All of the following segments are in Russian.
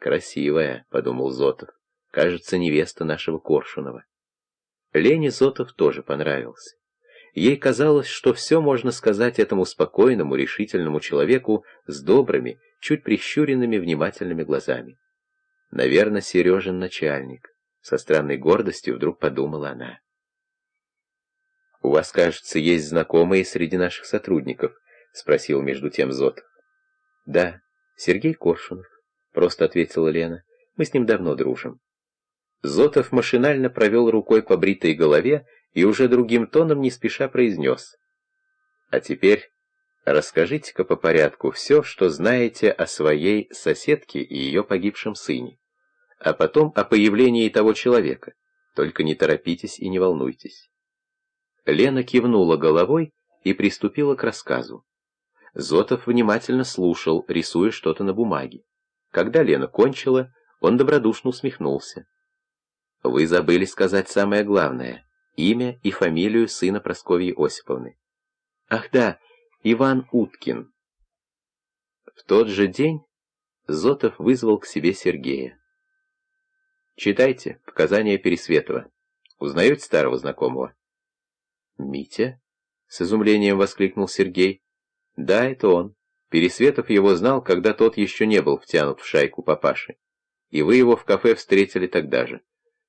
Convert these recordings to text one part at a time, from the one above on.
«Красивая», — подумал Зотов. «Кажется, невеста нашего Коршунова». Лене Зотов тоже понравился. Ей казалось, что все можно сказать этому спокойному, решительному человеку с добрыми, чуть прищуренными, внимательными глазами. Наверное, Сережин начальник. Со странной гордостью вдруг подумала она. «У вас, кажется, есть знакомые среди наших сотрудников?» — спросил между тем Зотов. «Да, Сергей Коршунов», — просто ответила Лена. «Мы с ним давно дружим». Зотов машинально провел рукой по бритой голове и уже другим тоном не спеша произнес. «А теперь расскажите-ка по порядку все, что знаете о своей соседке и ее погибшем сыне, а потом о появлении того человека. Только не торопитесь и не волнуйтесь». Лена кивнула головой и приступила к рассказу. Зотов внимательно слушал, рисуя что-то на бумаге. Когда Лена кончила, он добродушно усмехнулся. «Вы забыли сказать самое главное — имя и фамилию сына Прасковьи Осиповны». «Ах да, Иван Уткин». В тот же день Зотов вызвал к себе Сергея. «Читайте показания Пересветова. Узнаете старого знакомого?» «Митя?» — с изумлением воскликнул Сергей. «Да, это он. Пересветов его знал, когда тот еще не был втянут в шайку папаши. И вы его в кафе встретили тогда же.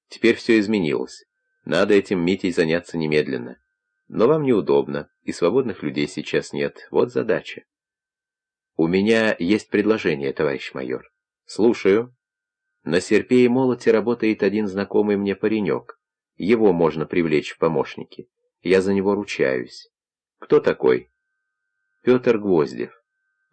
Теперь все изменилось. Надо этим Митей заняться немедленно. Но вам неудобно, и свободных людей сейчас нет. Вот задача». «У меня есть предложение, товарищ майор». «Слушаю». «На Серпе и Молоте работает один знакомый мне паренек. Его можно привлечь в помощники». Я за него ручаюсь. Кто такой? Петр Гвоздев.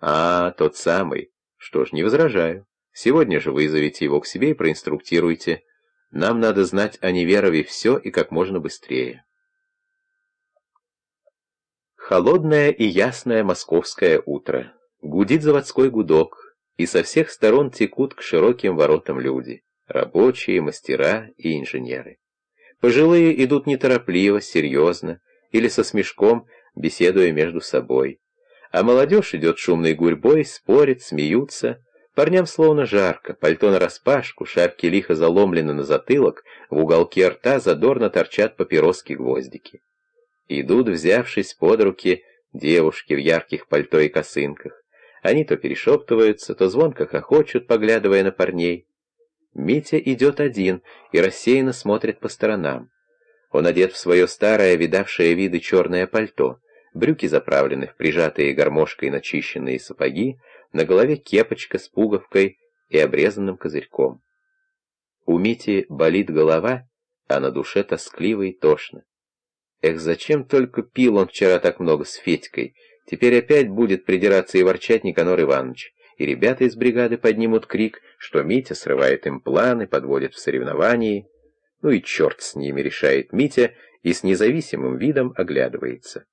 А, тот самый. Что ж, не возражаю. Сегодня же вызовите его к себе и проинструктируйте. Нам надо знать о Неверове все и как можно быстрее. Холодное и ясное московское утро. Гудит заводской гудок, и со всех сторон текут к широким воротам люди. Рабочие, мастера и инженеры. Пожилые идут неторопливо, серьезно, или со смешком, беседуя между собой. А молодежь идет шумной гурьбой, спорит, смеются. Парням словно жарко, пальто нараспашку, шапки лихо заломлены на затылок, в уголке рта задорно торчат папироски-гвоздики. Идут, взявшись под руки, девушки в ярких пальто и косынках. Они то перешептываются, то звонко хохочут, поглядывая на парней. Митя идет один и рассеянно смотрит по сторонам. Он одет в свое старое, видавшее виды черное пальто, брюки заправлены в прижатые гармошкой начищенные сапоги, на голове кепочка с пуговкой и обрезанным козырьком. У Мити болит голова, а на душе тоскливо и тошно. Эх, зачем только пил он вчера так много с Федькой, теперь опять будет придираться и ворчать Никанор Иванович и ребята из бригады поднимут крик, что Митя срывает им планы, подводит в соревновании. Ну и черт с ними, решает Митя, и с независимым видом оглядывается.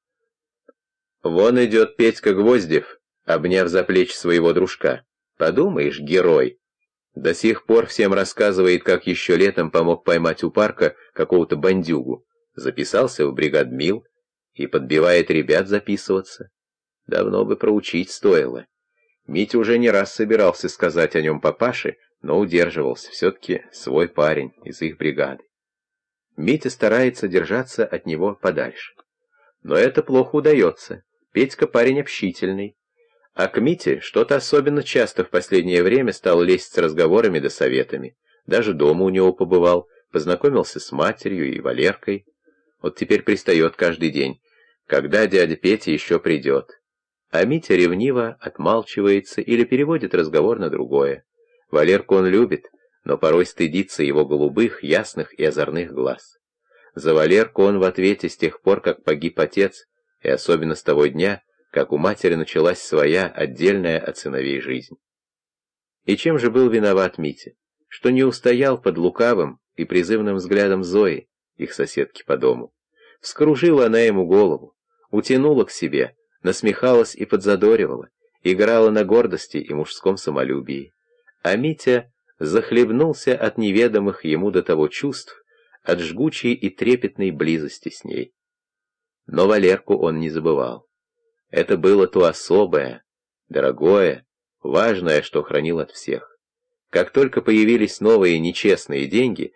Вон идет Петька Гвоздев, обняв за плечи своего дружка. Подумаешь, герой. До сих пор всем рассказывает, как еще летом помог поймать у парка какого-то бандюгу. Записался в бригадмил и подбивает ребят записываться. Давно бы проучить стоило. Митя уже не раз собирался сказать о нем папаше, но удерживался, все-таки свой парень из их бригады. Митя старается держаться от него подальше. Но это плохо удается. Петька парень общительный. А к Мите что-то особенно часто в последнее время стал лезть с разговорами да советами. Даже дома у него побывал, познакомился с матерью и Валеркой. Вот теперь пристает каждый день. Когда дядя Петя еще придет? А Митя ревниво отмалчивается или переводит разговор на другое. Валерку он любит, но порой стыдится его голубых, ясных и озорных глаз. За Валерку он в ответе с тех пор, как погиб отец, и особенно с того дня, как у матери началась своя отдельная от сыновей жизнь. И чем же был виноват Митя? Что не устоял под лукавым и призывным взглядом Зои, их соседки по дому. Вскружила она ему голову, утянула к себе, насмехалась и подзадоривала, играла на гордости и мужском самолюбии. А Митя захлебнулся от неведомых ему до того чувств, от жгучей и трепетной близости с ней. Но Валерку он не забывал. Это было то особое, дорогое, важное, что хранил от всех. Как только появились новые нечестные деньги,